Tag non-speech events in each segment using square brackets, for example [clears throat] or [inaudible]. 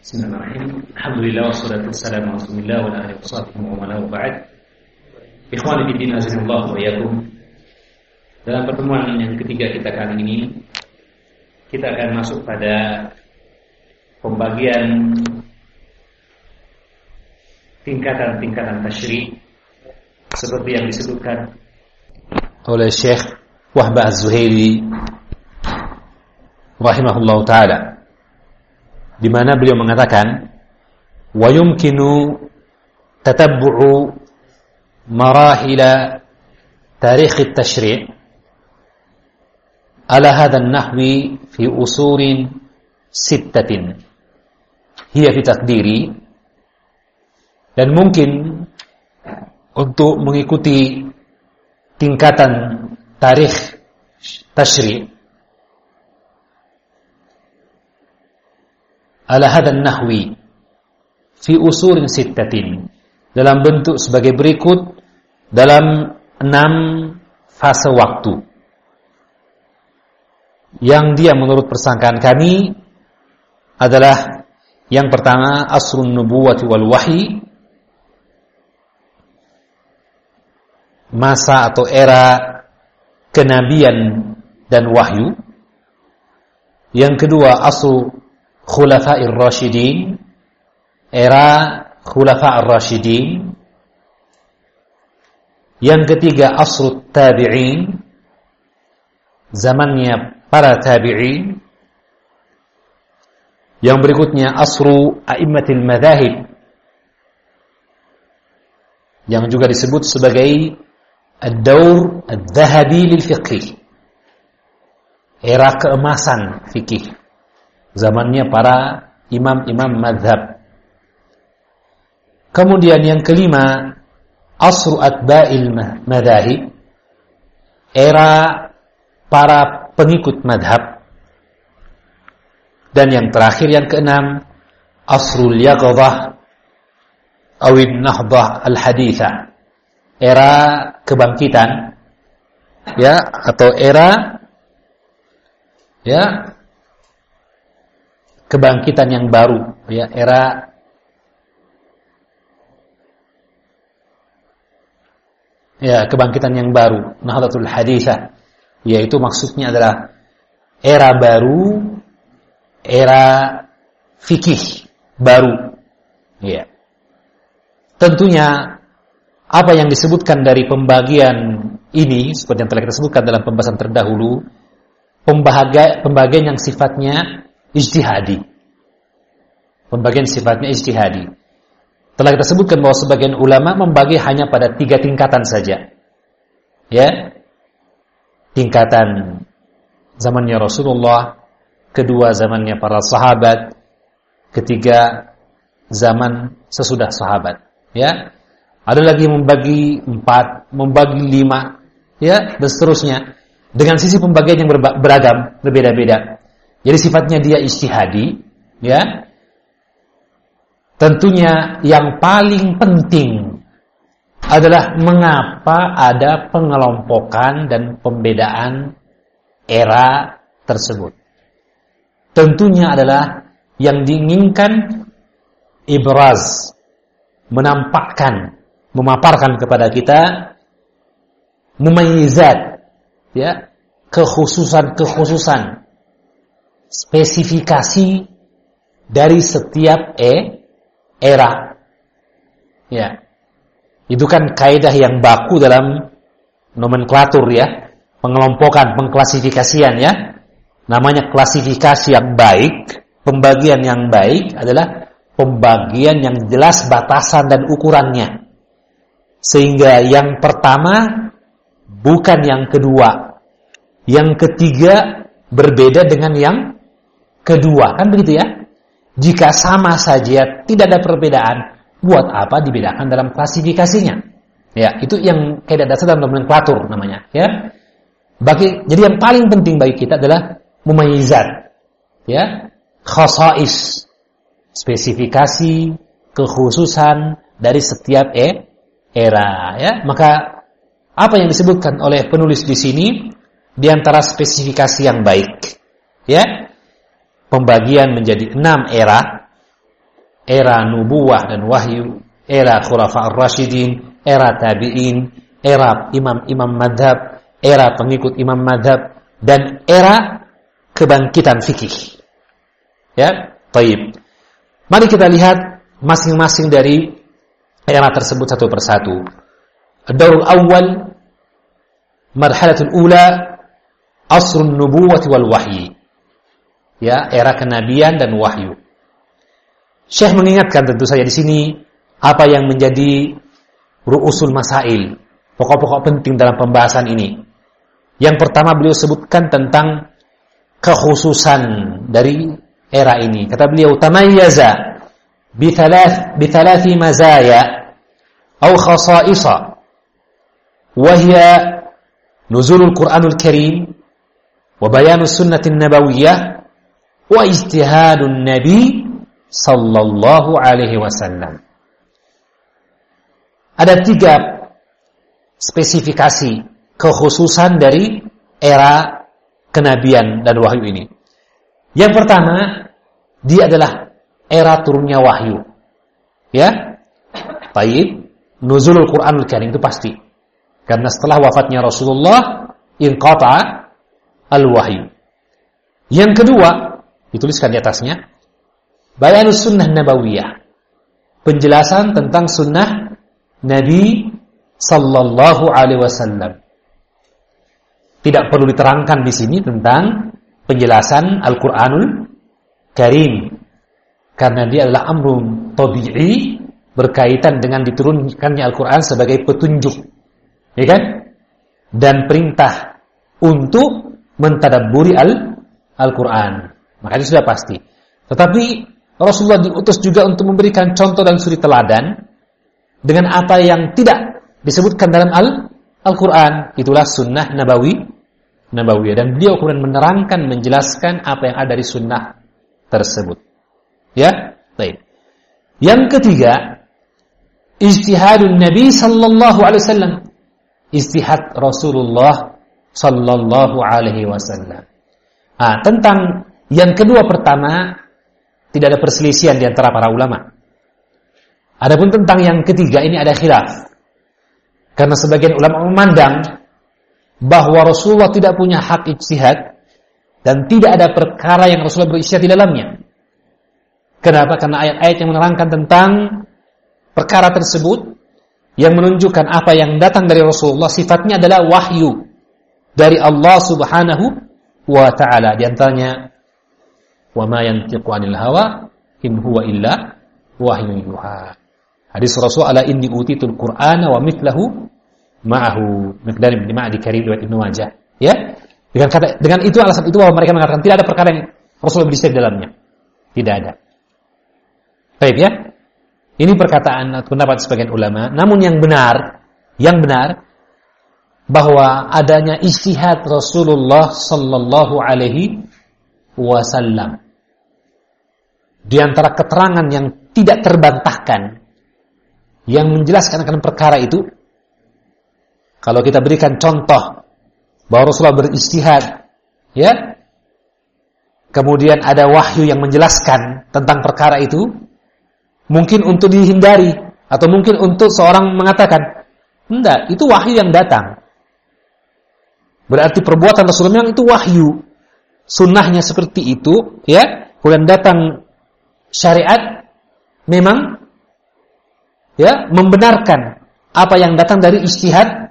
Bismillahirrahmanirrahim. Alhamdulillah wassalatu wassalamu ala Rasulillah wa ala alihi washabbihi wa man ba'd. Ikhwani fi din azanillahu wa iyyakum. Dalam pertemuan yang ketiga kita kali ini kita akan masuk pada pembagian tingkatan-tingkatan tasyri' seperti yang disebutkan oleh Syekh Wahbah Az-Zuhairi rahimahullah taala di mana beliau mengatakan wa yumkinu tatabbu'u marahila tarikh at-tashri' ala hadha an-nahwi fi usul sittatin. Hiya fi taqdiri. Dan mungkin untuk mengikuti tingkatan tarikh tashri' ala hadan nahwi fi usurin sittatin. Dalam bentuk sebagai berikut dalam enam fase waktu. Yang dia menurut persangkaan kami adalah yang pertama asrun nubuwati wal wahyi. Masa atau era kenabian dan wahyu. Yang kedua asru khulafa'ir rasyidin era khulafa'ir rasyidin yang ketiga asrut tabi'in zamannya para tabi'in. Yang berikutnya asru a'immatil madhahib yang juga disebut sebagai ad-daur ad-dhahabi lil fiqh era keemasan fikih zamannya para imam-imam madhab. Kemudian yang kelima, asru atba'il madhahib, era para pengikut madhab. Dan yang terakhir yang keenam, asrul yaqadah awin nahdah al-haditha, era kebangkitan, ya atau era ya kebangkitan yang baru ya era ya kebangkitan yang baru Nahdlatul Hadithah yaitu maksudnya adalah era baru era fikih baru ya. Tentunya apa yang disebutkan dari pembagian ini seperti yang telah kita sebutkan dalam pembahasan terdahulu pembagian yang sifatnya ijtihadi. Pembagian sifatnya ijtihadi. Telah kita sebutkan bahwa sebagian ulama membagi hanya pada tiga tingkatan saja. Ya. Tingkatan zamannya Rasulullah, kedua zamannya para sahabat, ketiga zaman sesudah sahabat. Ya. Ada lagi membagi empat, membagi lima, ya, dan seterusnya. Dengan sisi pembagian yang beragam, berbeda-beda. Jadi sifatnya dia istihadi, ya. Tentunya yang paling penting adalah mengapa ada pengelompokan dan pembedaan era tersebut. Tentunya adalah yang diinginkan ibraz, menampakkan, memaparkan kepada kita mumayyizat, ya, kekhususan-kekhususan spesifikasi dari setiap e era. Ya. Itu kan kaidah yang baku dalam nomenklatur ya, pengelompokan, pengklasifikasian ya. Namanya klasifikasi yang baik, pembagian yang baik adalah pembagian yang jelas batasan dan ukurannya. Sehingga yang pertama bukan yang kedua. Yang ketiga berbeda dengan yang kedua. Kan begitu ya? Jika sama saja, tidak ada perbedaan, buat apa dibedakan dalam klasifikasinya? Ya, itu yang kaidah dasar dalam nomenklatur namanya, ya. Bagi jadi yang paling penting bagi kita adalah mumayyizat. Ya, khasais, spesifikasi, kekhususan dari setiap e, era, ya. Maka apa yang disebutkan oleh penulis di sini di antara spesifikasi yang baik, ya, pembagian menjadi enam era era nubuah dan wahyu, era khulafa ar-rasyidin, era tabi'in, era imam-imam madhab, era pengikut imam madhab, dan era kebangkitan fikih. Ya, taib. Mari kita lihat masing-masing dari era tersebut satu persatu. Ad-daurul awal marhalatul ula asrun nubuwati wal wahyi. Ya, era kenabian dan wahyu. Syekh mengingatkan tentu saja di sini apa yang menjadi ru'usul masail, pokok-pokok penting dalam pembahasan ini. Yang pertama beliau sebutkan tentang kekhususan dari era ini. Kata beliau, tamayyaza bithalath bithalathi mazaya atau khasa'isa wa hiya nuzulul Qur'anul Karim wa bayanus sunnatin nabawiyyah wa ijtihadun nabi sallallahu alaihi wasallam. Ada tiga spesifikasi kekhususan dari era kenabian dan wahyu ini. Yang pertama, dia adalah era turunnya wahyu. Ya? Baik, nuzulul Qur'anul Karim itu pasti. Karena setelah wafatnya Rasulullah, inqata al-wahyu. Yang kedua, dituliskan di atasnya, bayanus sunnah nabawiyah. Penjelasan tentang sunnah Nabi sallallahu alaihi wasallam. Tidak perlu diterangkan di sini tentang penjelasan Al-Qur'anul Karim karena dia adalah amrun tabi'i berkaitan dengan diturunkannya Al-Qur'an sebagai petunjuk. Ya kan? Dan perintah untuk mentadabburi Al-Qur'an. Maka itu sudah pasti. Tetapi Rasulullah diutus juga untuk memberikan contoh dan suri teladan dengan apa yang tidak disebutkan dalam Al Al-Quran. Itulah sunnah nabawi nabawiyah. Dan beliau kemudian menerangkan menjelaskan apa yang ada di sunnah tersebut. Ya baik. Yang ketiga ijtihadun Nabi sallallahu alaihi wasallam. Istihad Rasulullah sallallahu alaihi wasallam. Ah tentang yang kedua pertama tidak ada perselisihan di antara para ulama adapun tentang yang ketiga ini ada khilaf karena sebagian ulama memandang bahwa Rasulullah tidak punya hak ijtihad dan tidak ada perkara yang Rasulullah berijtihad di dalamnya. Kenapa? Karena ayat-ayat yang menerangkan tentang perkara tersebut yang menunjukkan apa yang datang dari Rasulullah sifatnya adalah wahyu dari Allah Subhanahu wa taala. Di antaranya wa ma yantiqu 'anil hawa in huwa illa wahyu yuha. Hadis Rasul ala inni utitul Qur'ana wa mithlahu ma'ahu Miqdar bin Ma'adi Karim riwayat Ibnu Majah. Ya. Dengan kata dengan itu alasan itu bahwa mereka mengatakan tidak ada perkara yang Rasulullah beristirahat dalamnya. Tidak ada. Baik ya. Ini perkataan pendapat sebagian ulama, namun yang benar, yang benar bahwa adanya istihad Rasulullah sallallahu alaihi wasallam. Di antara keterangan yang tidak terbantahkan yang menjelaskan akan perkara itu kalau kita berikan contoh bahwa Rasulullah beristihad, ya, kemudian ada wahyu yang menjelaskan tentang perkara itu, mungkin untuk dihindari atau mungkin untuk seorang mengatakan, enggak, itu wahyu yang datang. Berarti perbuatan Rasulullah itu wahyu. Sunnahnya seperti itu, ya, kemudian datang syariat memang ya membenarkan apa yang datang dari istihad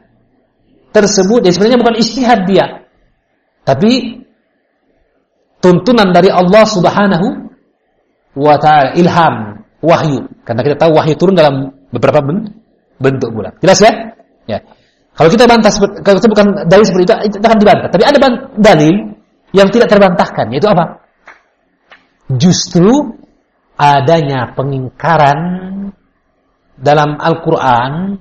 tersebut. Ya sebenarnya bukan istihad dia tapi tuntunan dari Allah Subhanahu wa taala ilham wahyu. Karena kita tahu wahyu turun dalam beberapa bentuk pula. Jelas ya? Ya. Kalau kita bantah kalau kita bukan dalil seperti itu itu akan dibantah. Tapi ada dalil yang tidak terbantahkan yaitu apa justru adanya pengingkaran dalam Al-Qur'an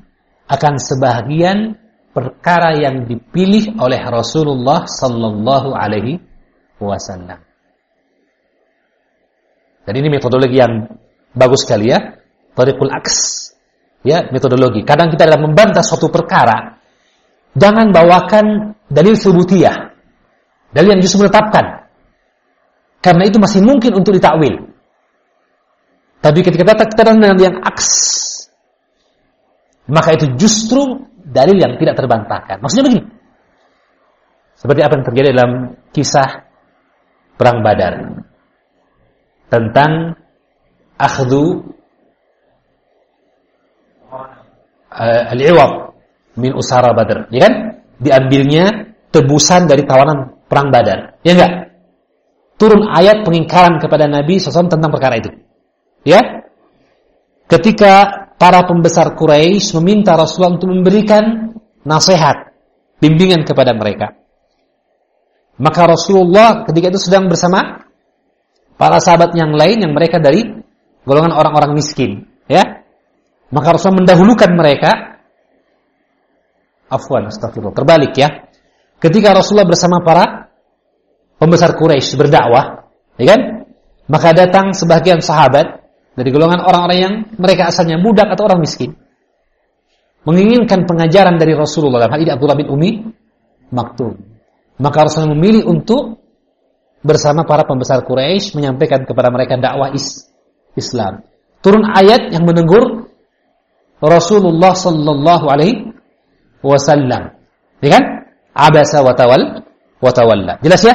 akan sebahagian perkara yang dipilih oleh Rasulullah sallallahu alaihi wasallam. Dan ini metodologi yang bagus sekali ya. Tariqul aks. Ya, metodologi. Kadang kita dalam membantah suatu perkara, jangan bawakan dalil subutiyah. Dalil yang justru menetapkan. Karena itu masih mungkin untuk ditakwil. Tapi ketika datang kita dengan yang aks, maka itu justru dalil yang tidak terbantahkan. Maksudnya begini. Seperti apa yang terjadi dalam kisah perang Badar tentang akhdu uh, al-iwab min usara Badar, ya kan? Diambilnya tebusan dari tawanan perang Badar. Ya enggak? Turun ayat pengingkaran kepada Nabi SAW tentang perkara itu. Ya? Ketika para pembesar Quraisy meminta Rasulullah untuk memberikan nasihat, bimbingan kepada mereka. Maka Rasulullah ketika itu sedang bersama para sahabat yang lain yang mereka dari golongan orang-orang miskin, ya. Maka Rasulullah mendahulukan mereka afwan astagfirullah, terbalik ya. Ketika Rasulullah bersama para pembesar Quraisy berdakwah, ya kan? Maka datang sebagian sahabat dari golongan orang-orang yang mereka asalnya budak atau orang miskin menginginkan pengajaran dari Rasulullah dalam hal ini Abdullah bin Umi Maktum maka Rasulullah memilih untuk bersama para pembesar Quraisy menyampaikan kepada mereka dakwah is Islam. Turun ayat yang menegur Rasulullah sallallahu alaihi wasallam. Ya kan? Abasa wa tawal wa tawalla. Jelas ya?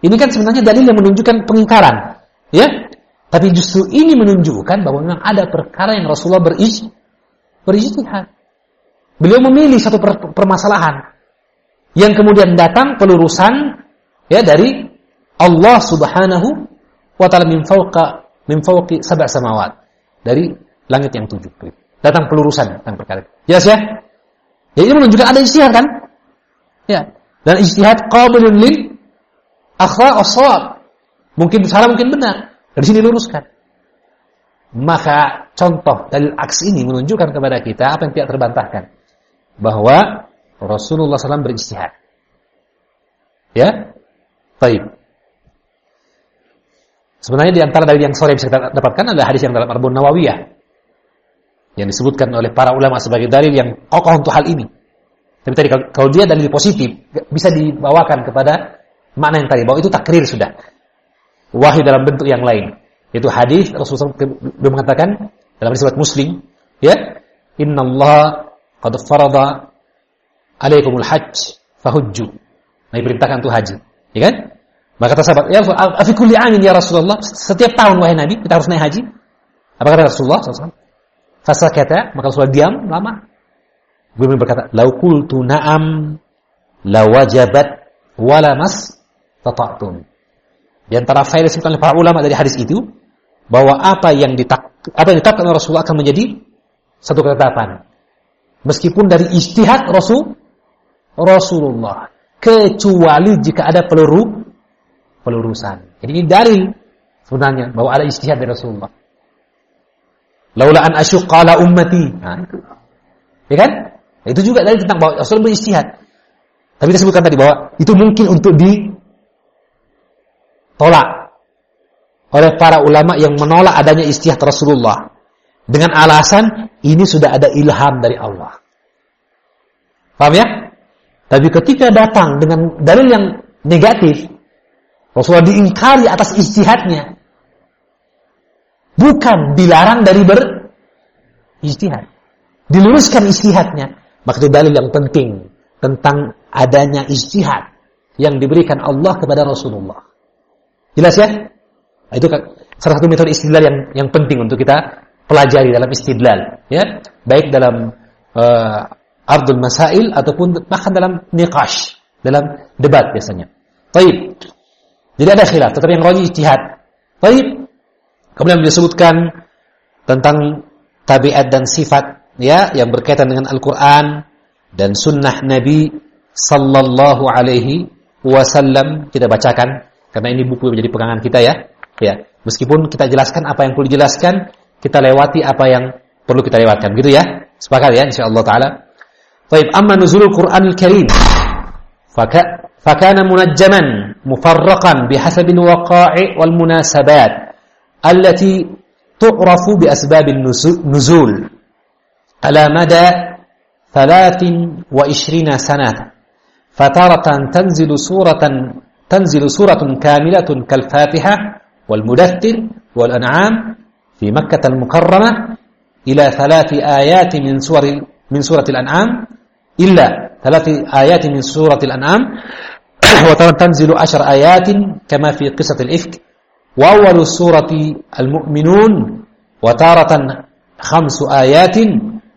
Ini kan sebenarnya dalil yang menunjukkan pengingkaran. Ya? Tapi justru ini menunjukkan bahwa memang ada perkara yang Rasulullah berij berijtihad. Beliau memilih satu permasalahan yang kemudian datang pelurusan ya dari Allah Subhanahu wa taala min fawqa min fawqi sab'a samawat dari langit yang tujuh. Datang pelurusan tentang perkara. Jelas ya? Ya ini menunjukkan ada ijtihad kan? Ya. Dan ijtihad qabilun lil akhra as Mungkin salah mungkin benar. Dari sini luruskan. Maka contoh dalil aks ini menunjukkan kepada kita apa yang tidak terbantahkan. Bahwa Rasulullah SAW beristihad. Ya? Baik. Sebenarnya di antara dari yang sore bisa kita dapatkan adalah hadis yang dalam Arbun Nawawiyah. Yang disebutkan oleh para ulama sebagai dalil yang kokoh untuk hal ini. Tapi tadi kalau dia dalil positif, bisa dibawakan kepada makna yang tadi. Bahwa itu takrir sudah. Wahyu dalam bentuk yang lain. Itu hadis Rasulullah SAW mengatakan dalam hadis Muslim, ya, Inna Allah qad farada alaikumul hajj fahujju. Nabi perintahkan untuk haji. Ya kan? Maka kata sahabat, ya afi kulli amin ya Rasulullah. Setiap tahun wahai Nabi, kita harus naik haji. Apa kata Rasulullah SAW? kata, maka Rasulullah diam lama. Beliau berkata, "Lau qultu na'am la wajabat wala mas tata'tum." Di antara faedah disebutkan oleh para ulama dari hadis itu bahwa apa yang ditak apa yang ditetapkan oleh Rasulullah akan menjadi satu ketetapan. Meskipun dari istihad Rasul Rasulullah kecuali jika ada peluru pelurusan. Jadi ini dalil sebenarnya bahwa ada istihad dari Rasulullah. Laula an asyqa ala ummati. Nah, itu. Ya kan? Itu juga dalil tentang bahwa Rasul beristihad. Tapi kita sebutkan tadi bahwa itu mungkin untuk ditolak oleh para ulama yang menolak adanya istihad Rasulullah dengan alasan ini sudah ada ilham dari Allah. Paham ya? Tapi ketika datang dengan dalil yang negatif, Rasulullah diingkari atas istihadnya. Bukan dilarang dari ber istihad. Diluruskan istihadnya. Maka itu dalil yang penting tentang adanya istihad yang diberikan Allah kepada Rasulullah. Jelas ya? Nah, itu kan salah satu metode istidlal yang yang penting untuk kita pelajari dalam istidlal, ya. Baik dalam uh, ardul masail ataupun bahkan dalam niqash, dalam debat biasanya. Baik. Jadi ada khilaf, tetapi yang rajih ijtihad. Baik. Kemudian disebutkan tentang tabiat dan sifat ya yang berkaitan dengan Al-Qur'an dan sunnah Nabi sallallahu alaihi wasallam kita bacakan karena ini buku yang menjadi pegangan kita ya. Ya, meskipun kita jelaskan apa yang perlu dijelaskan, kita lewati apa yang perlu kita lewatkan. gitu ya? Sepakat ya insyaallah taala. Baik, amma nuzulul Qur'anul Karim. Faka fakana munajjaman mufarraqan bihasabil waqa'i wal munasabat allati tu'rafu bi nuzul. على مدى ثلاث وعشرين سنة. فتارة تنزل سورة تنزل سورة كاملة كالفاتحة والمدثر والأنعام في مكة المكرمة إلى ثلاث آيات من سور من سورة الأنعام إلا ثلاث آيات من سورة الأنعام. [clears throat] وتنزل عشر آيات كما في قصة الإفك. وأول سورة المؤمنون. وتارة خمس آيات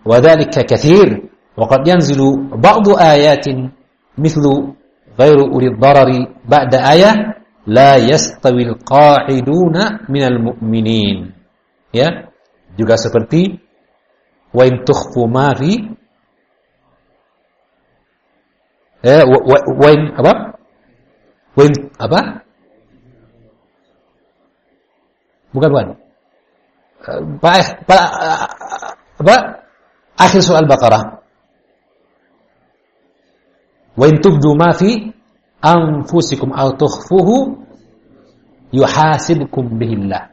وذلك كثير. وقد ينزل بعض آيات مثل غير أولي الضرر بعد آية لا يستوي القاعدون من المؤمنين. Ya? Juga seperti wa in tukhfu ma fi eh wa in apa? Wa in apa? Bukan bukan apa apa? Akhir surah al-baqarah. Wa in tubdu ma fi anfusikum aw tukhfuhu yuhasibkum bihillah.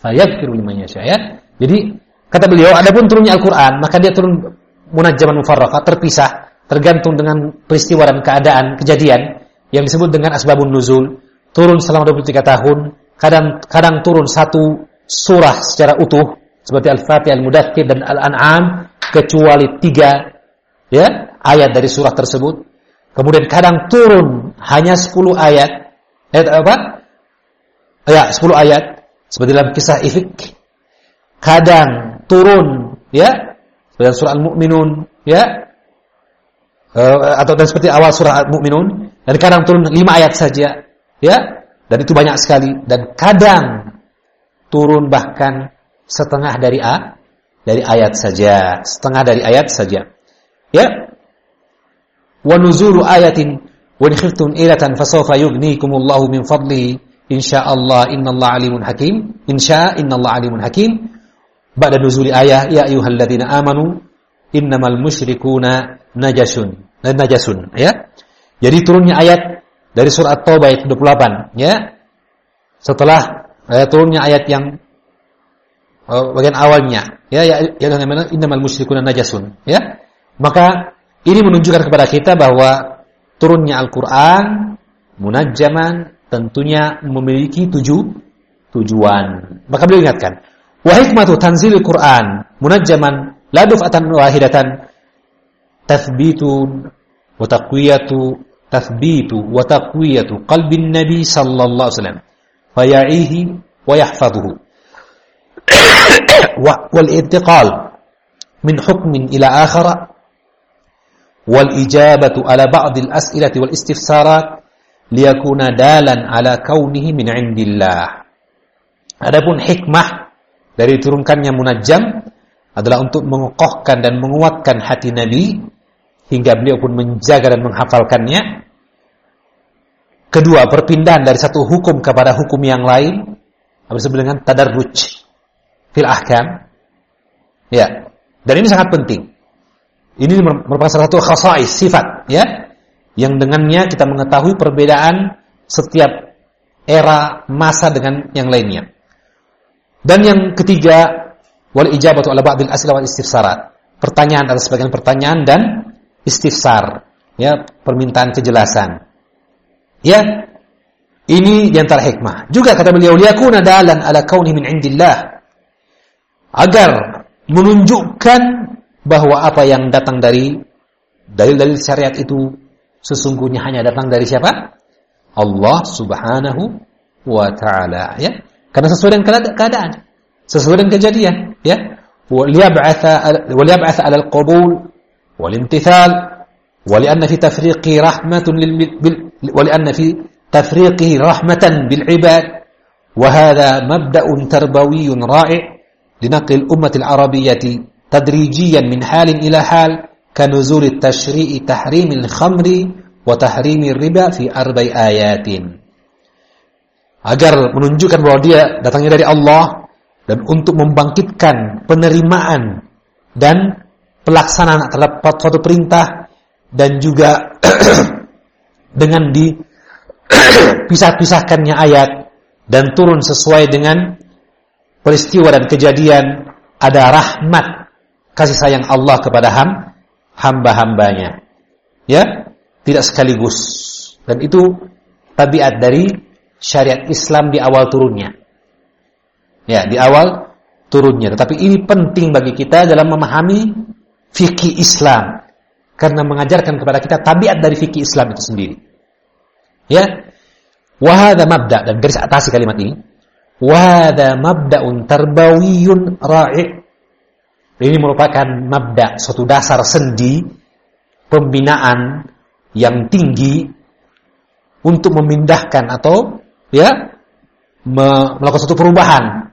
Fayaghfiru liman yasha ya. Jadi kata beliau adapun turunnya Al-Qur'an maka dia turun munajjaman mufarraqa terpisah tergantung dengan peristiwa dan keadaan kejadian yang disebut dengan asbabun nuzul. Turun selama 23 tahun kadang kadang turun satu surah secara utuh seperti Al-Fatihah, Al-Mudaththir dan Al-An'am kecuali tiga ya ayat dari surah tersebut Kemudian kadang turun hanya 10 ayat. Ayat apa? Ya, 10 ayat. Seperti dalam kisah Ifik. Kadang turun ya, seperti surah Al-Mu'minun ya. Uh, atau dan seperti awal surah Al-Mu'minun dan kadang turun 5 ayat saja ya. Dan itu banyak sekali dan kadang turun bahkan setengah dari A dari ayat saja, setengah dari ayat saja. Ya, wa nuzulu ayatin wa in khiftum ilatan fasawfa yughnikumullahu min fadlihi insyaallah innallaha alimun hakim. Insya innallaha alimun hakim. Ba'da nuzuli ayah ya ayyuhalladzina amanu innamal musyrikuna najasun. Najasun ya. Jadi turunnya ayat dari surat Taubah ayat 28 ya. Setelah eh, turunnya ayat yang bagian awalnya. Ya ya ya innamal musyrikuna najasun. Ya? Maka ini menunjukkan kepada kita bahwa turunnya Al-Quran, munajjaman, tentunya memiliki tujuh tujuan. Maka beliau ingatkan, wa hikmatu tanzil Quran munajjaman la duf'atan wahidatan tathbitun wa taqwiyatu tathbitu wa taqwiyatu qalbin nabi sallallahu alaihi wasallam faya'ihi wa yahfazuhu wal intiqal min hukmin ila akhara والإجابة على بعض الأسئلة والاستفسارات ليكون دالا على كونه من عند الله Adapun hikmah dari turunkannya munajjam adalah untuk mengokohkan dan menguatkan hati Nabi hingga beliau pun menjaga dan menghafalkannya. Kedua, perpindahan dari satu hukum kepada hukum yang lain apa disebut dengan tadarruj fil ahkam. Ya. Dan ini sangat penting. Ini merupakan salah satu khasais sifat ya yang dengannya kita mengetahui perbedaan setiap era masa dengan yang lainnya. Dan yang ketiga wal ijabatu ala ba'dil asla wal istifsarat. Pertanyaan atas sebagian pertanyaan dan istifsar ya permintaan kejelasan. Ya. Ini di antara hikmah. Juga kata beliau liyakuna dalan ala kauni min indillah agar menunjukkan bahwa apa yang datang dari dalil-dalil syariat itu sesungguhnya hanya datang dari siapa? Allah Subhanahu wa taala ya. Karena sesuai dengan keadaan, sesuai dengan kejadian ya. وليبعث وليبعث على القبول والامتثال ولأن في تفريقه رحمة ولأن في تفريقه رحمة بالعباد وهذا مبدأ تربوي رائع لنقل الأمة العربية تدريجيا من حال إلى حال كنزول التشريع تحريم الخمر وتحريم الربا في أربع آيات agar menunjukkan bahwa dia datangnya dari Allah dan untuk membangkitkan penerimaan dan pelaksanaan terhadap suatu perintah dan juga [clears throat] dengan dipisah-pisahkannya ayat [clears throat] dan turun sesuai dengan peristiwa dan kejadian ada rahmat kasih sayang Allah kepada ham, hamba-hambanya. Ya, tidak sekaligus. Dan itu tabiat dari syariat Islam di awal turunnya. Ya, di awal turunnya. Tetapi ini penting bagi kita dalam memahami fikih Islam karena mengajarkan kepada kita tabiat dari fikih Islam itu sendiri. Ya. Wahada mabda dan garis atas kalimat ini. Wahada mabda'un tarbawiyun ra'i. Ini merupakan mabda, suatu dasar sendi pembinaan yang tinggi untuk memindahkan atau ya melakukan suatu perubahan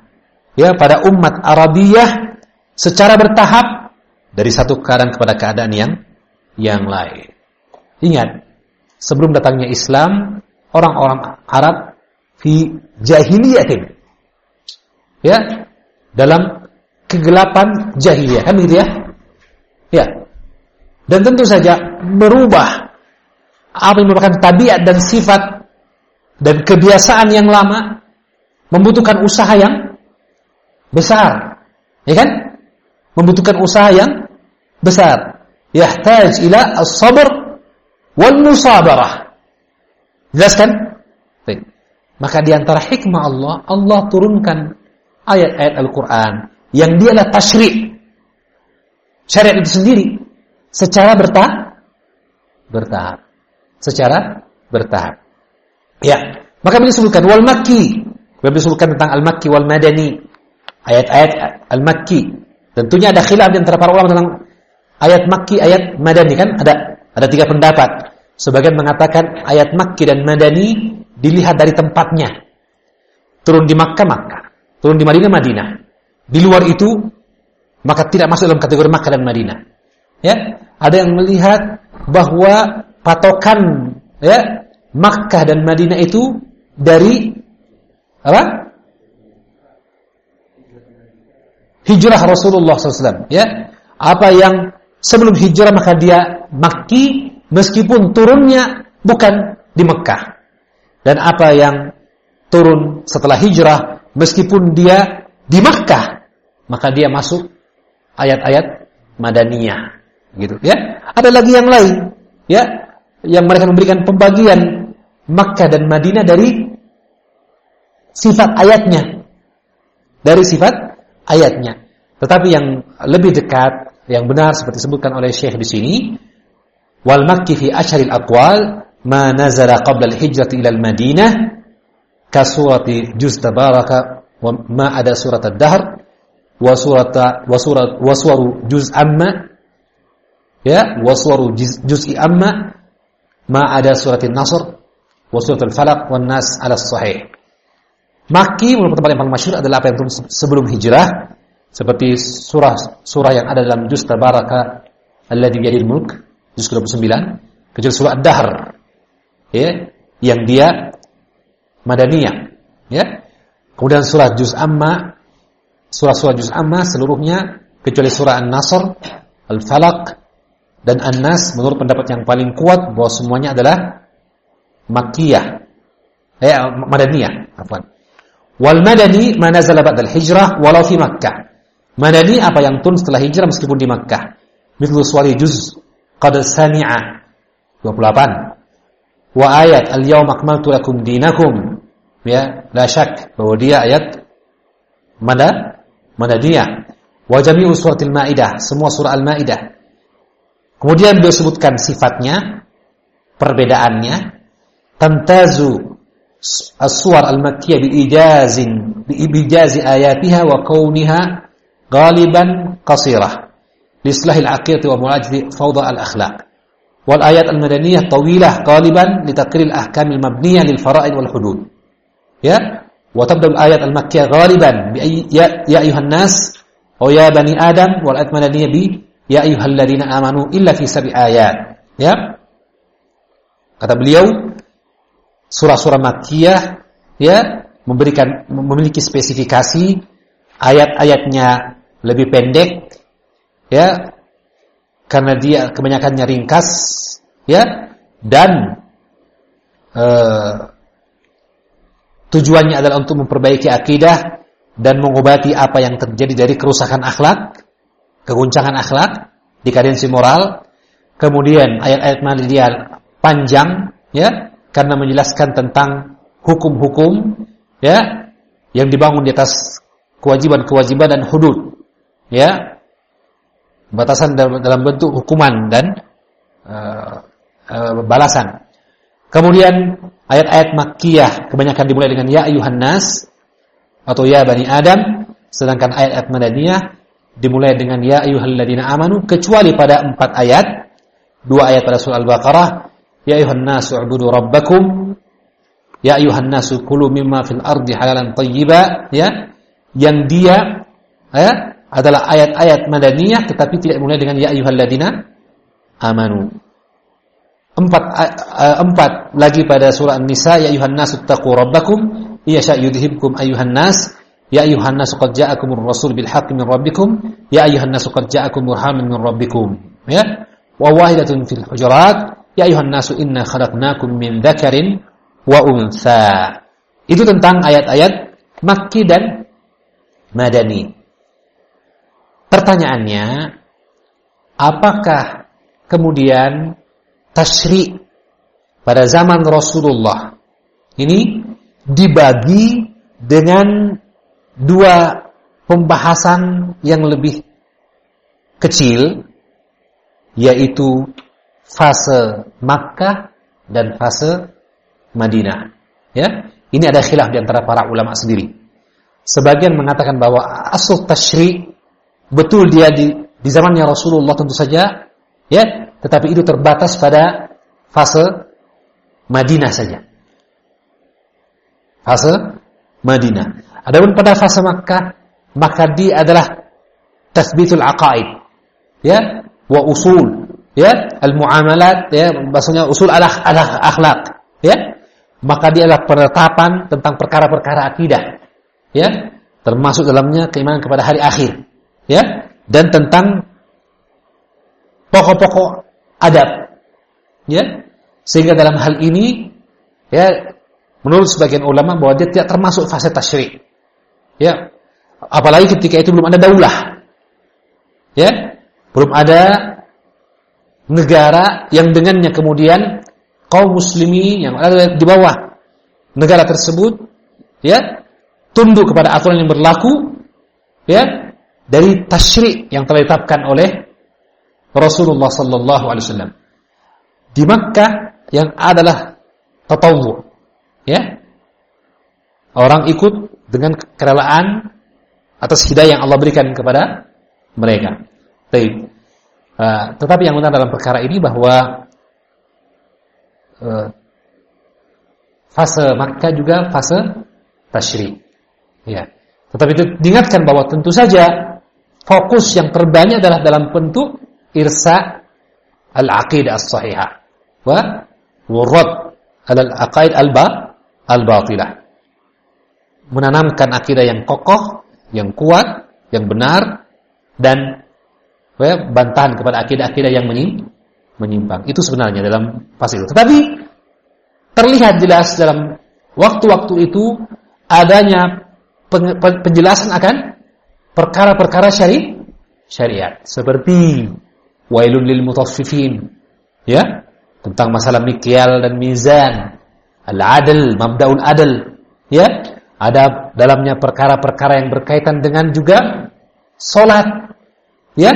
ya pada umat Arabiyah secara bertahap dari satu keadaan kepada keadaan yang yang lain. Ingat, sebelum datangnya Islam, orang-orang Arab fi jahiliyatin. Ya, dalam kegelapan jahiliyah, kan begitu ya? Ya. Dan tentu saja merubah apa yang merupakan tabiat dan sifat dan kebiasaan yang lama membutuhkan usaha yang besar. Ya kan? Membutuhkan usaha yang besar. Yahtaj ila as-sabr wal musabarah. Jelas kan? Maka di antara hikmah Allah, Allah turunkan ayat-ayat Al-Quran yang dia adalah syariat itu sendiri secara bertahap bertahap secara bertahap ya maka beliau sebutkan wal makki beliau sebutkan tentang al makki wal madani ayat-ayat Al-Makki. Tentunya ada khilaf di antara para ulama tentang ayat Makki, ayat Madani kan ada ada tiga pendapat. Sebagian mengatakan ayat Makki dan Madani dilihat dari tempatnya. Turun di Makkah, Makkah. Turun di Madinah, Madinah. Di luar itu maka tidak masuk dalam kategori Makkah dan Madinah. Ya, ada yang melihat bahwa patokan ya Makkah dan Madinah itu dari apa? hijrah Rasulullah SAW. Ya, apa yang sebelum hijrah maka dia Makki meskipun turunnya bukan di Mekah. Dan apa yang turun setelah hijrah meskipun dia di Mekah maka dia masuk ayat-ayat Madaniyah gitu ya. Ada lagi yang lain ya yang mereka memberikan pembagian Makkah dan Madinah dari sifat ayatnya. Dari sifat ayatnya. Tetapi yang lebih dekat, yang benar seperti disebutkan oleh Syekh di sini, wal makki fi asharil aqwal ma nazala qabla al-hijrah ila al-Madinah ka surati juz tabaraka wa ma ada surat ad-dahr wa surat wa surat wa suwaru juz amma ya wa suwaru juz'i amma ma ada surat an-nasr wa surat al-falaq wan nas ala sahih Maki menurut tempat yang paling masyhur adalah apa yang sebelum hijrah seperti surah surah yang ada dalam juz tabaraka alladzi biyadil mulk juz 29 kecuali surah ad-dahr ya yang dia madaniyah ya kemudian surah juz amma surah-surah juz amma seluruhnya kecuali surah an-nasr al-falaq dan an-nas menurut pendapat yang paling kuat bahwa semuanya adalah makkiyah ya madaniyah afwan Wal madani ma nazala ba'dal hijrah walau fi Makkah. Madani apa yang turun setelah hijrah meskipun di Makkah. Mithlu suwari juz qad sami'a 28. Wa ayat al-yawma akmaltu lakum dinakum ya la syak. Bahwa dia ayat mana? Manadiyah wa jami'u suratil maidah. Semua surah al-maidah. Kemudian beliau sebutkan sifatnya perbedaannya. Tantazu as-suwar al-makkiyah bi ijazin bi ijazi ayatiha wa kauniha galiban qasirah. Li islahil aqiyah wa mu'ajjidi fawda al-akhlaq. Wal ayat al-madaniyah tawilah galiban li taqrir al-ahkam mabniyah lil fara'id wal hudud. Ya, wa tabda ayat al-makkiyah ghaliban bi ya ya ayuhan nas oh ya bani adam wal atmanadiyah bi ya ayyuhalladzina amanu illa fi sabi ayat. Ya. Kata beliau surah-surah makkiyah ya memberikan memiliki spesifikasi ayat-ayatnya lebih pendek ya karena dia kebanyakannya ringkas ya dan uh, tujuannya adalah untuk memperbaiki akidah dan mengobati apa yang terjadi dari kerusakan akhlak, keguncangan akhlak, dekadensi moral. Kemudian ayat-ayat dia panjang ya karena menjelaskan tentang hukum-hukum ya yang dibangun di atas kewajiban-kewajiban dan hudud. Ya. Batasan dalam bentuk hukuman dan uh, uh, balasan. Kemudian ayat-ayat makkiyah kebanyakan dimulai dengan ya ayuhan nas atau ya bani Adam, sedangkan ayat-ayat madaniyah dimulai dengan ya ayyuhalladzina amanu kecuali pada empat ayat, dua ayat pada surah Al-Baqarah, ya ayuhan nas u'budu rabbakum. Ya ayuhan nasu kulu mimma fil ardi halalan tayyiba ya. Yang dia ya, adalah ayat-ayat madaniyah tetapi tidak mulai dengan ya ayyuhalladzina amanu. Empat empat lagi pada surah An-Nisa ya ayuhan nasu taqu rabbakum yasha yudhibkum ayuhan nas ya ayuhan nasu qad ja'akumur rasul bil haqqi min rabbikum ya ayuhan nasu qad ja'akum burhanun min rabbikum ya wa wahidatun fil hujurat ya ayuhan nasu inna khalaqnakum min dzakarin wa unsa. Itu tentang ayat-ayat Makki dan Madani. Pertanyaannya, apakah kemudian tasyri pada zaman Rasulullah ini dibagi dengan dua pembahasan yang lebih kecil yaitu fase Makkah dan fase Madinah. Ya, ini ada khilaf di antara para ulama sendiri. Sebagian mengatakan bahwa asal tashri betul dia di di zamannya Rasulullah tentu saja, ya, tetapi itu terbatas pada fase Madinah saja. Fase Madinah. Adapun pada fase Makkah, maka dia adalah tasbitul aqaid. Ya, wa usul, ya, al-muamalat, ya, maksudnya usul al-akhlaq, ya maka dia adalah penetapan tentang perkara-perkara akidah ya termasuk dalamnya keimanan kepada hari akhir ya dan tentang pokok-pokok adab. Ya. Sehingga dalam hal ini ya menurut sebagian ulama bahwa dia tidak termasuk fase tasyrik ya. Apalagi ketika itu belum ada daulah. Ya. Belum ada negara yang dengannya kemudian kaum muslimin yang ada di bawah negara tersebut ya tunduk kepada aturan yang berlaku ya dari tasyrik yang telah ditetapkan oleh Rasulullah sallallahu alaihi wasallam. Di Makkah yang adalah tatawwu ya. Orang ikut dengan kerelaan atas hidayah yang Allah berikan kepada mereka. Baik. Uh, tetapi yang benar dalam perkara ini bahwa uh, fase Makkah juga fase tasyri. Ya. Tetapi itu diingatkan bahwa tentu saja fokus yang terbanyak adalah dalam bentuk irsa al-aqidah as-sahihah wa wurad al-aqaid al-ba al-batilah. Menanamkan akidah yang kokoh, yang kuat, yang benar dan ya, bantahan kepada akidah-akidah yang menyimpang. Itu sebenarnya dalam fase itu. Tetapi terlihat jelas dalam waktu-waktu itu adanya penjelasan akan perkara-perkara syari syariat seperti wailul lil mutaffifin. Ya? Tentang masalah mikyal dan mizan. Al-adl mabdaul adl. Ya? Ada dalamnya perkara-perkara yang berkaitan dengan juga salat ya?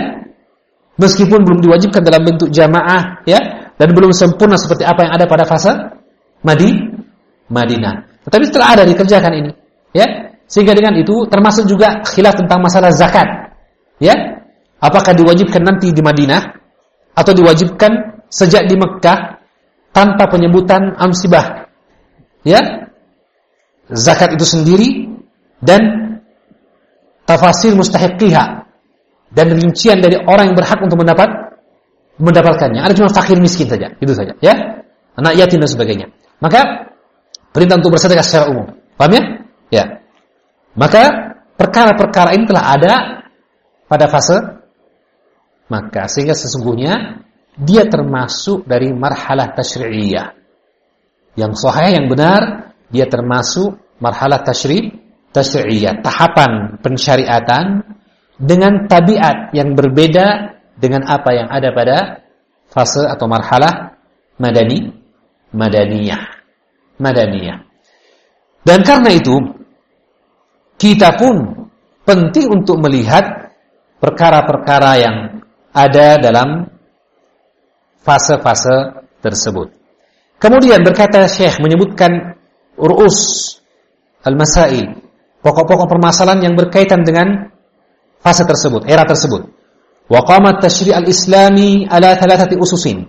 Meskipun belum diwajibkan dalam bentuk jamaah ya? Dan belum sempurna seperti apa yang ada pada fase Madi Madinah. Tetapi setelah ada dikerjakan ini, ya. Sehingga dengan itu termasuk juga khilaf tentang masalah zakat. Ya. Apakah diwajibkan nanti di Madinah atau diwajibkan sejak di Mekkah tanpa penyebutan amsibah. Ya. Zakat itu sendiri dan tafasir mustahiqiha dan rincian dari orang yang berhak untuk mendapat mendapatkannya. Ada cuma fakir miskin saja, itu saja, ya. Anak yatim dan sebagainya. Maka perintah untuk bersedekah secara umum. Paham ya? Ya. Maka perkara-perkara ini telah ada pada fase maka sehingga sesungguhnya dia termasuk dari marhalah tasyri'iyah. Yang sahih yang benar dia termasuk marhalah tasyri' tasyri'iyah, tahapan pensyariatan dengan tabiat yang berbeda dengan apa yang ada pada fase atau marhalah madani madaniyah. Madaniyah. Dan karena itu kita pun penting untuk melihat perkara-perkara yang ada dalam fase-fase tersebut. Kemudian berkata Syekh menyebutkan urus al-masail, pokok-pokok permasalahan yang berkaitan dengan fase tersebut, era tersebut. Wa qamat tashri' al-islami ala thalathati ususin.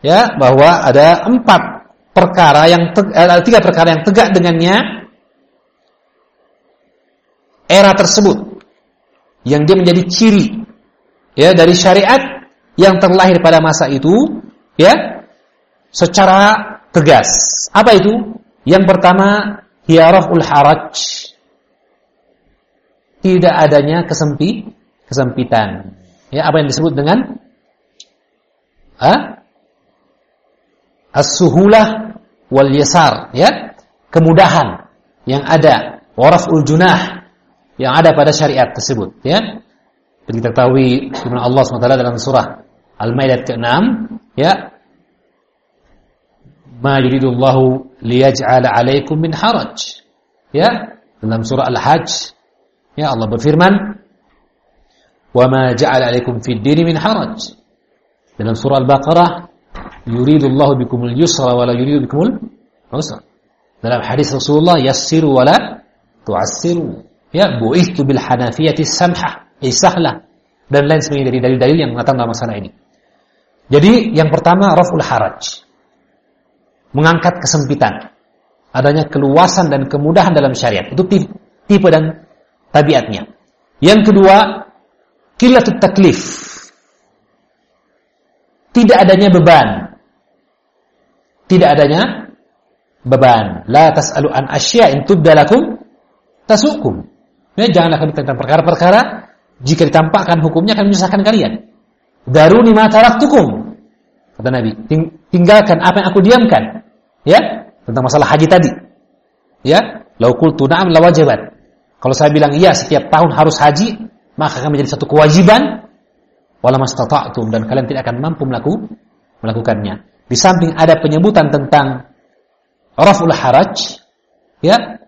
Ya, bahwa ada empat perkara yang eh, tiga perkara yang tegak dengannya era tersebut yang dia menjadi ciri ya dari syariat yang terlahir pada masa itu ya secara tegas. Apa itu? Yang pertama hiaraful haraj. Tidak adanya kesempi kesempitan. Ya, apa yang disebut dengan as-suhulah wal yasar, ya. Kemudahan yang ada, waraful junah yang ada pada syariat tersebut, ya. Seperti kita ketahui firman Allah SWT dalam surah Al-Maidah ke-6, ya. Ma yuridullahu liyaj'ala 'alaikum min haraj. Ya, dalam surah Al-Hajj, ya Allah berfirman, وَمَا جَعَلَ عَلَيْكُمْ فِي الدِّينِ مِنْ حَرَجٍ Dalam surah Al-Baqarah, يُرِيدُ اللَّهُ بِكُمُ الْيُسْرَ وَلَا يُرِيدُ بِكُمُ الْعُسْرَ Dalam hadis Rasulullah, يَسِّرُ وَلَا تُعَسِّرُ Ya, bu'ihtu bil hanafiyati samhah, Isahlah dan lain sebagainya dari dalil-dalil yang mengatakan dalam masalah ini. Jadi yang pertama raful haraj. Mengangkat kesempitan. Adanya keluasan dan kemudahan dalam syariat. Itu tipe dan tabiatnya. Yang kedua, Kilatut taklif. Tidak adanya beban. Tidak adanya beban. La tas'alu an asya in tubdalakum tasukum. Ya, janganlah kalian tentang perkara-perkara jika ditampakkan hukumnya akan menyusahkan kalian. Daruni ma taraktukum. Kata Nabi, tinggalkan apa yang aku diamkan. Ya, tentang masalah haji tadi. Ya, lau qultu na'am lawajibat. Kalau saya bilang iya setiap tahun harus haji, maka akan menjadi satu kewajiban wala mastata'tum dan kalian tidak akan mampu melaku, melakukannya. Di samping ada penyebutan tentang raful haraj, ya,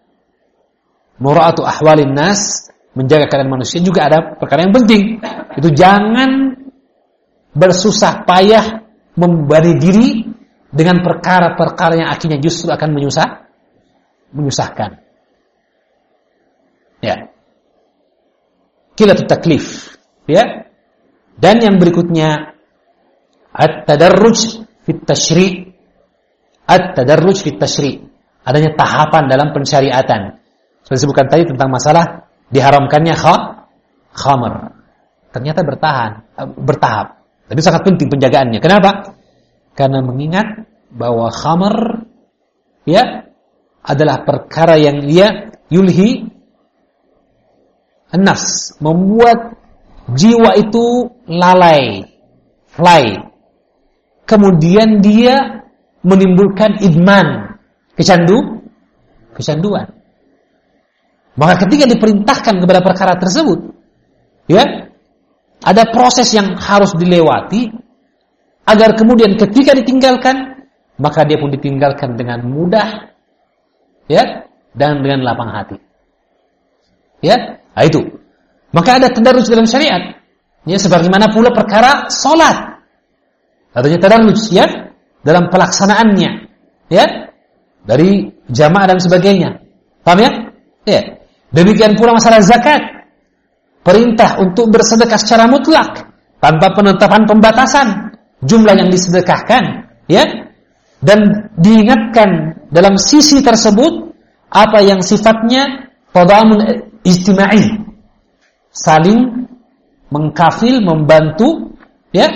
mura'atu ahwalin nas, menjaga keadaan manusia juga ada perkara yang penting. Itu jangan bersusah payah membari diri dengan perkara-perkara yang akhirnya justru akan menyusah, menyusahkan. Ya. Kilat taklif. Ya. Dan yang berikutnya at-tadarruj fit tashri' at-tadarruj fit tashri' adanya tahapan dalam pensyariatan seperti sebutkan tadi tentang masalah diharamkannya kha khamar ternyata bertahan bertahap. Tapi sangat penting penjagaannya. Kenapa? Karena mengingat bahwa khamar ya adalah perkara yang dia yulhi Enas membuat jiwa itu lalai, fly. Kemudian dia menimbulkan idman, kecandu, kecanduan. Maka ketika diperintahkan kepada perkara tersebut, ya, ada proses yang harus dilewati agar kemudian ketika ditinggalkan, maka dia pun ditinggalkan dengan mudah, ya, dan dengan lapang hati. Ya, Nah, itu. Maka ada tadarruj dalam syariat. Ya, sebagaimana pula perkara salat. Adanya tadarruj ya dalam pelaksanaannya. Ya. Dari jamaah dan sebagainya. Paham ya? Ya. Demikian pula masalah zakat. Perintah untuk bersedekah secara mutlak tanpa penetapan pembatasan. Jumlah yang disedekahkan, ya. Dan diingatkan dalam sisi tersebut apa yang sifatnya tadamun istimai saling mengkafil membantu ya.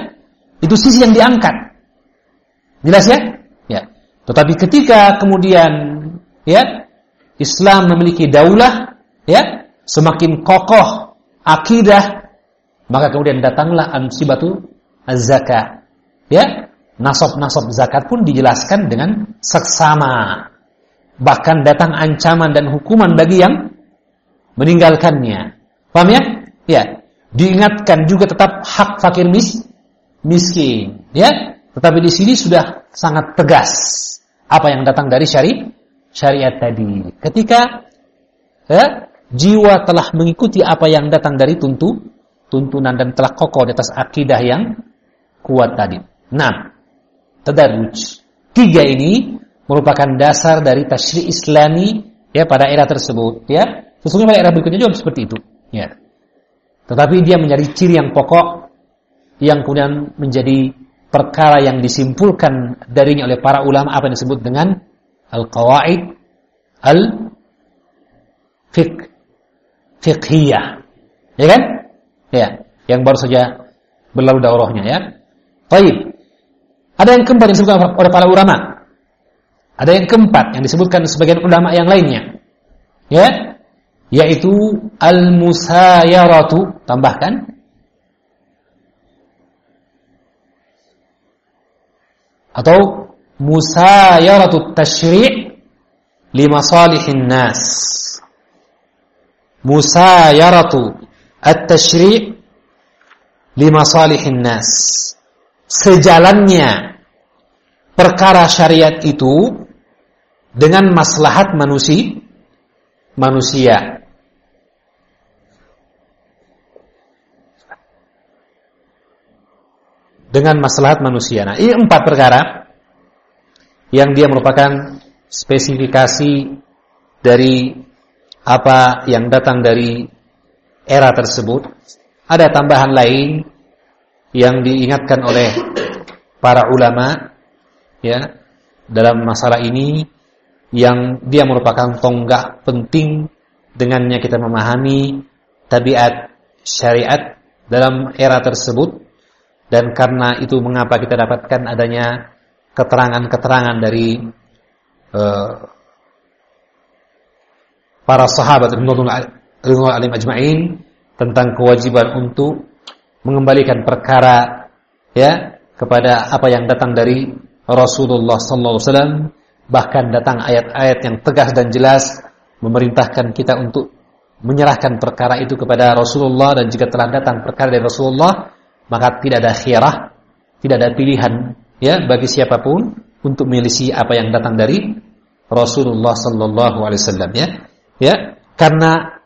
Itu sisi yang diangkat. Jelas ya? Ya. Tetapi ketika kemudian ya Islam memiliki daulah ya semakin kokoh akidah maka kemudian datanglah ansibatu az-zakat ya nasab-nasab zakat pun dijelaskan dengan seksama bahkan datang ancaman dan hukuman bagi yang meninggalkannya. Paham ya? Ya. Diingatkan juga tetap hak fakir mis miskin, ya. Tetapi di sini sudah sangat tegas apa yang datang dari syari syariat tadi. Ketika ya, jiwa telah mengikuti apa yang datang dari tuntu, tuntunan dan telah kokoh di atas akidah yang kuat tadi. Nah, tadarruj. Tiga ini merupakan dasar dari tasyri' islami ya pada era tersebut ya. Sesungguhnya pada era berikutnya juga seperti itu. Ya. Tetapi dia menjadi ciri yang pokok yang kemudian menjadi perkara yang disimpulkan darinya oleh para ulama apa yang disebut dengan al-qawaid al-fiqh fiqhiyah. Ya kan? Ya, yang baru saja berlalu daurahnya ya. Baik. Ada yang keempat yang disebutkan oleh para ulama. Ada yang keempat yang disebutkan sebagian ulama yang lainnya. Ya, yaitu al-musayaratu tambahkan atau musayaratu tashri' li masalihin nas musayaratu at-tashri' li masalihin nas sejalannya perkara syariat itu dengan maslahat manusia manusia dengan maslahat manusia. Nah, ini empat perkara yang dia merupakan spesifikasi dari apa yang datang dari era tersebut. Ada tambahan lain yang diingatkan oleh para ulama ya dalam masalah ini yang dia merupakan tonggak penting dengannya kita memahami tabiat syariat dalam era tersebut dan karena itu mengapa kita dapatkan adanya keterangan-keterangan dari uh, para sahabat radhiyallahu alim ajma'in tentang kewajiban untuk mengembalikan perkara ya kepada apa yang datang dari Rasulullah sallallahu alaihi wasallam bahkan datang ayat-ayat yang tegas dan jelas memerintahkan kita untuk menyerahkan perkara itu kepada Rasulullah dan jika telah datang perkara dari Rasulullah maka tidak ada khirah, tidak ada pilihan ya bagi siapa pun untuk milisi apa yang datang dari Rasulullah sallallahu alaihi wasallam ya. Ya, karena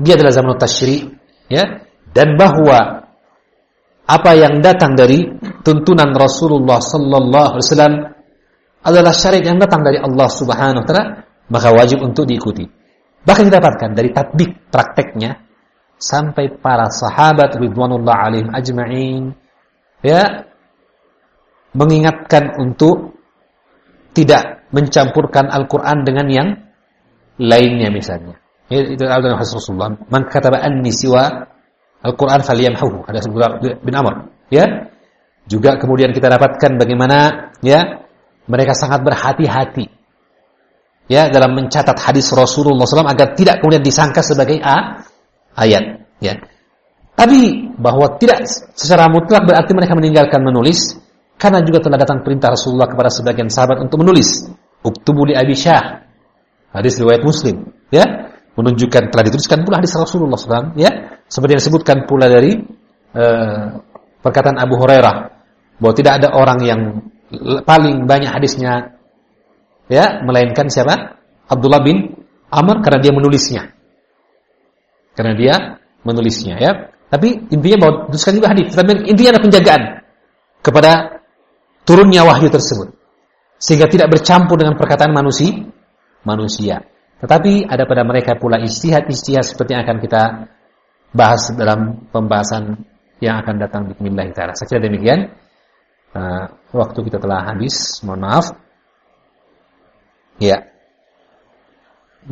dia adalah zaman tasyri ya dan bahwa apa yang datang dari tuntunan Rasulullah sallallahu alaihi wasallam adalah syariat yang datang dari Allah Subhanahu wa taala maka wajib untuk diikuti. Bahkan didapatkan dari tatbik prakteknya sampai para sahabat ridwanullah alaihim ajma'in ya mengingatkan untuk tidak mencampurkan Al-Qur'an dengan yang lainnya misalnya. Ya, itu adalah hadis Rasulullah. Man kataba anni siwa Al-Qur'an falyamhu. Ada Abdullah bin Amr. Ya. Juga kemudian kita dapatkan bagaimana ya mereka sangat berhati-hati ya dalam mencatat hadis Rasulullah SAW agar tidak kemudian disangka sebagai a ayat. Ya. Tapi bahwa tidak secara mutlak berarti mereka meninggalkan menulis karena juga telah datang perintah Rasulullah kepada sebagian sahabat untuk menulis. Uktubu li Abi Syah. Hadis riwayat Muslim, ya. Menunjukkan telah dituliskan pula hadis Rasulullah SAW, ya. Seperti yang disebutkan pula dari uh, perkataan Abu Hurairah bahwa tidak ada orang yang paling banyak hadisnya ya melainkan siapa? Abdullah bin Amr karena dia menulisnya. Karena dia menulisnya ya. Tapi intinya bahwa tuliskan juga hadis, tapi intinya adalah penjagaan kepada turunnya wahyu tersebut. Sehingga tidak bercampur dengan perkataan manusia manusia. Tetapi ada pada mereka pula istihad-istihad seperti yang akan kita bahas dalam pembahasan yang akan datang di Bismillah taala. Saya kira demikian. Uh, waktu kita telah habis, mohon maaf. Ya.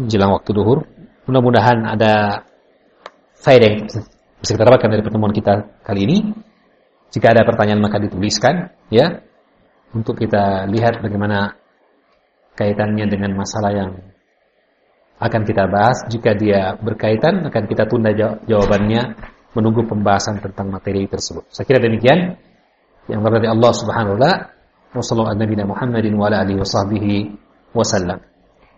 Jelang waktu duhur. Mudah-mudahan ada faedah yang bisa kita dapatkan dari pertemuan kita kali ini. Jika ada pertanyaan maka dituliskan ya untuk kita lihat bagaimana kaitannya dengan masalah yang akan kita bahas. Jika dia berkaitan akan kita tunda jawabannya menunggu pembahasan tentang materi tersebut. Saya kira demikian yang berarti Allah Subhanahu wa taala. Wassalamualaikum warahmatullahi wabarakatuh.